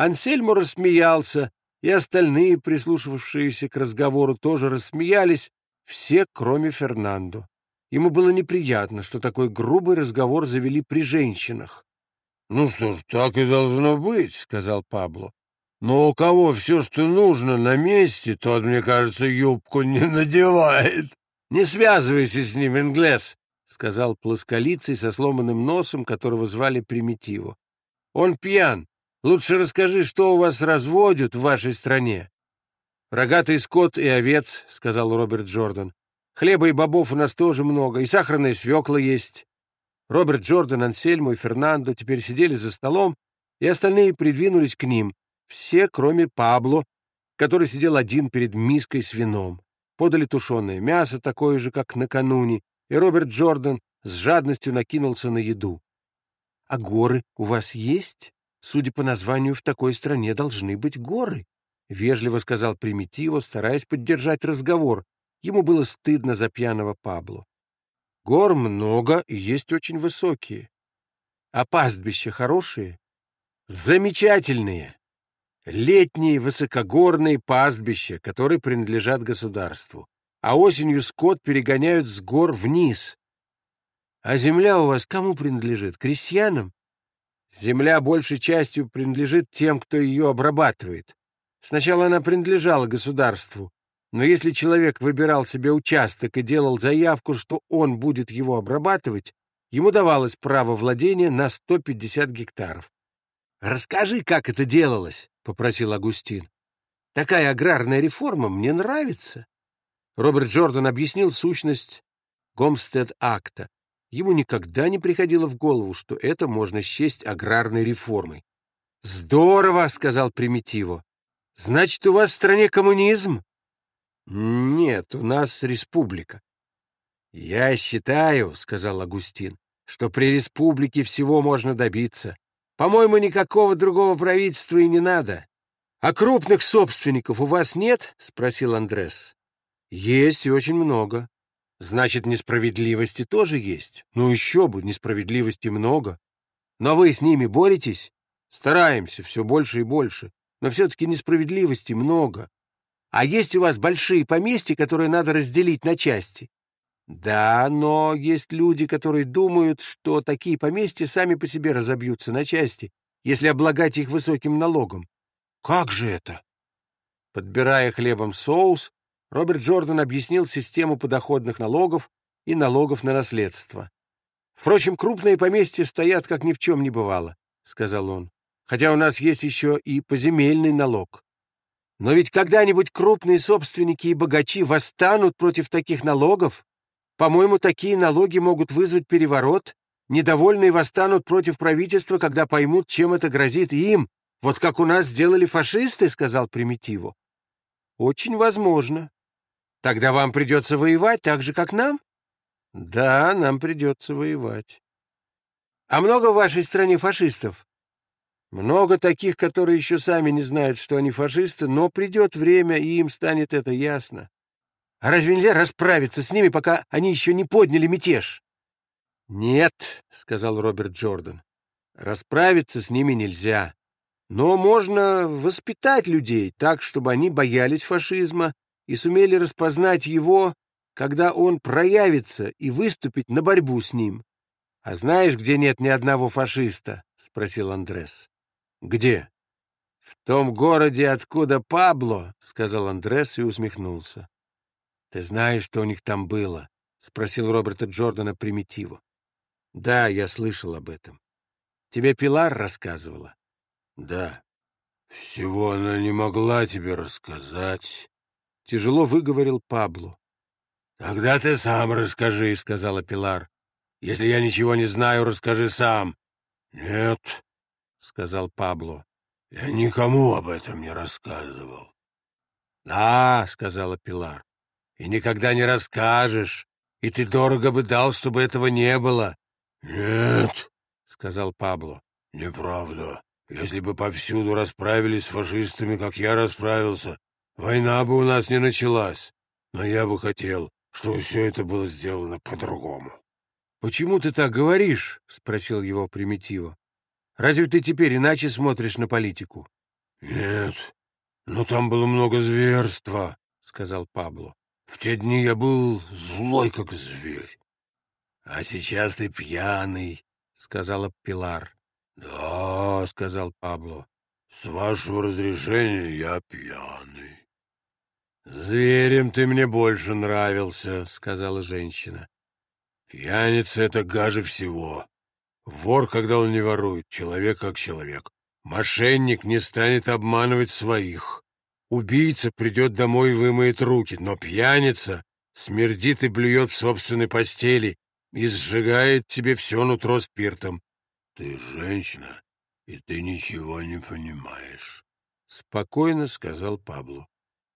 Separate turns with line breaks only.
Ансельмо рассмеялся, и остальные, прислушивавшиеся к разговору, тоже рассмеялись, все, кроме Фернандо. Ему было неприятно, что такой грубый разговор завели при женщинах.
«Ну что ж, так и должно быть», — сказал Пабло. «Но у кого все, что нужно, на месте, тот, мне кажется, юбку не надевает».
«Не связывайся с ним, Инглес», — сказал плосколицый со сломанным носом, которого звали Примитиво. «Он пьян. Лучше расскажи, что у вас разводят в вашей стране». «Рогатый скот и овец», — сказал Роберт Джордан. «Хлеба и бобов у нас тоже много, и сахарная свекла есть». Роберт Джордан, Ансельмо и Фернандо теперь сидели за столом, и остальные придвинулись к ним, все, кроме Пабло, который сидел один перед миской с вином. Подали тушеное мясо, такое же, как накануне, и Роберт Джордан с жадностью накинулся на еду. — А горы у вас есть? Судя по названию, в такой стране должны быть горы, — вежливо сказал Примитиво, стараясь поддержать разговор. Ему было стыдно за пьяного Пабло. Гор много и есть очень высокие. А пастбища хорошие? Замечательные! Летние высокогорные пастбища, которые принадлежат государству. А осенью скот перегоняют с гор вниз. А земля у вас кому принадлежит? Крестьянам? Земля большей частью принадлежит тем, кто ее обрабатывает. Сначала она принадлежала государству, но если человек выбирал себе участок и делал заявку, что он будет его обрабатывать, ему давалось право владения на 150 гектаров. «Расскажи, как это делалось», — попросил Агустин. «Такая аграрная реформа мне нравится». Роберт Джордан объяснил сущность Гомстед-акта. Ему никогда не приходило в голову, что это можно счесть аграрной реформой. «Здорово», — сказал Примитиво. «Значит, у вас в стране коммунизм?» «Нет, у нас республика». «Я считаю», — сказал Агустин, — «что при республике всего можно добиться. По-моему, никакого другого правительства и не надо». «А крупных собственников у вас нет?» — спросил Андрес. «Есть и очень много». «Значит, несправедливости тоже есть?» «Ну еще бы, несправедливости много. Но вы с ними боретесь?» «Стараемся, все больше и больше. Но все-таки несправедливости много. А есть у вас большие поместья, которые надо разделить на части? Да, но есть люди, которые думают, что такие поместья сами по себе разобьются на части, если облагать их высоким налогом. Как же это? Подбирая хлебом соус, Роберт Джордан объяснил систему подоходных налогов и налогов на наследство. «Впрочем, крупные поместья стоят, как ни в чем не бывало», — сказал он, «хотя у нас есть еще и поземельный налог. Но ведь когда-нибудь крупные собственники и богачи восстанут против таких налогов. По-моему, такие налоги могут вызвать переворот. Недовольные восстанут против правительства, когда поймут, чем это грозит им. Вот как у нас сделали фашисты, — сказал Примитиву. Очень возможно. Тогда вам придется воевать так же, как нам? Да, нам придется воевать. А много в вашей стране фашистов? Много таких, которые еще сами не знают, что они фашисты, но придет время, и им станет это ясно. А разве нельзя расправиться с ними, пока они еще не подняли мятеж? Нет, — сказал Роберт Джордан, — расправиться с ними нельзя. Но можно воспитать людей так, чтобы они боялись фашизма и сумели распознать его, когда он проявится, и выступить на борьбу с ним. — А знаешь, где нет ни одного фашиста? — спросил Андрес. «Где?» «В том городе, откуда Пабло», — сказал Андрес и усмехнулся. «Ты знаешь, что у них там было?» — спросил Роберта Джордана примитиву. «Да, я слышал об этом. Тебе Пилар рассказывала?» «Да». «Всего она не могла тебе рассказать», — тяжело выговорил Пабло. «Тогда ты сам расскажи», — сказала Пилар. «Если я ничего не знаю, расскажи сам». «Нет, сказал Пабло. «Я никому об этом не рассказывал». «Да», — сказала Пилар, — «и никогда не расскажешь, и ты дорого бы дал, чтобы этого не было». «Нет», — сказал Пабло, — «неправда. Если бы повсюду расправились с фашистами, как я расправился, война бы у нас не началась. Но я бы хотел, чтобы все это было сделано по-другому». «Почему ты так говоришь?» — спросил его Примитива. Разве ты теперь иначе смотришь на политику?
Нет, но там было много зверства, сказал Пабло. В те дни я был злой, как зверь. А сейчас ты пьяный, сказала Пилар. Да, сказал Пабло. С вашего разрешения я пьяный. «Зверем ты мне больше нравился», — сказала женщина. «Пьяница — это гаже всего. Вор, когда он не ворует, человек как человек. Мошенник не станет обманывать своих. Убийца придет домой и вымоет руки, но пьяница смердит и блюет в собственной постели и сжигает тебе все нутро спиртом. Ты женщина, и ты ничего не понимаешь», — спокойно сказал Пабло.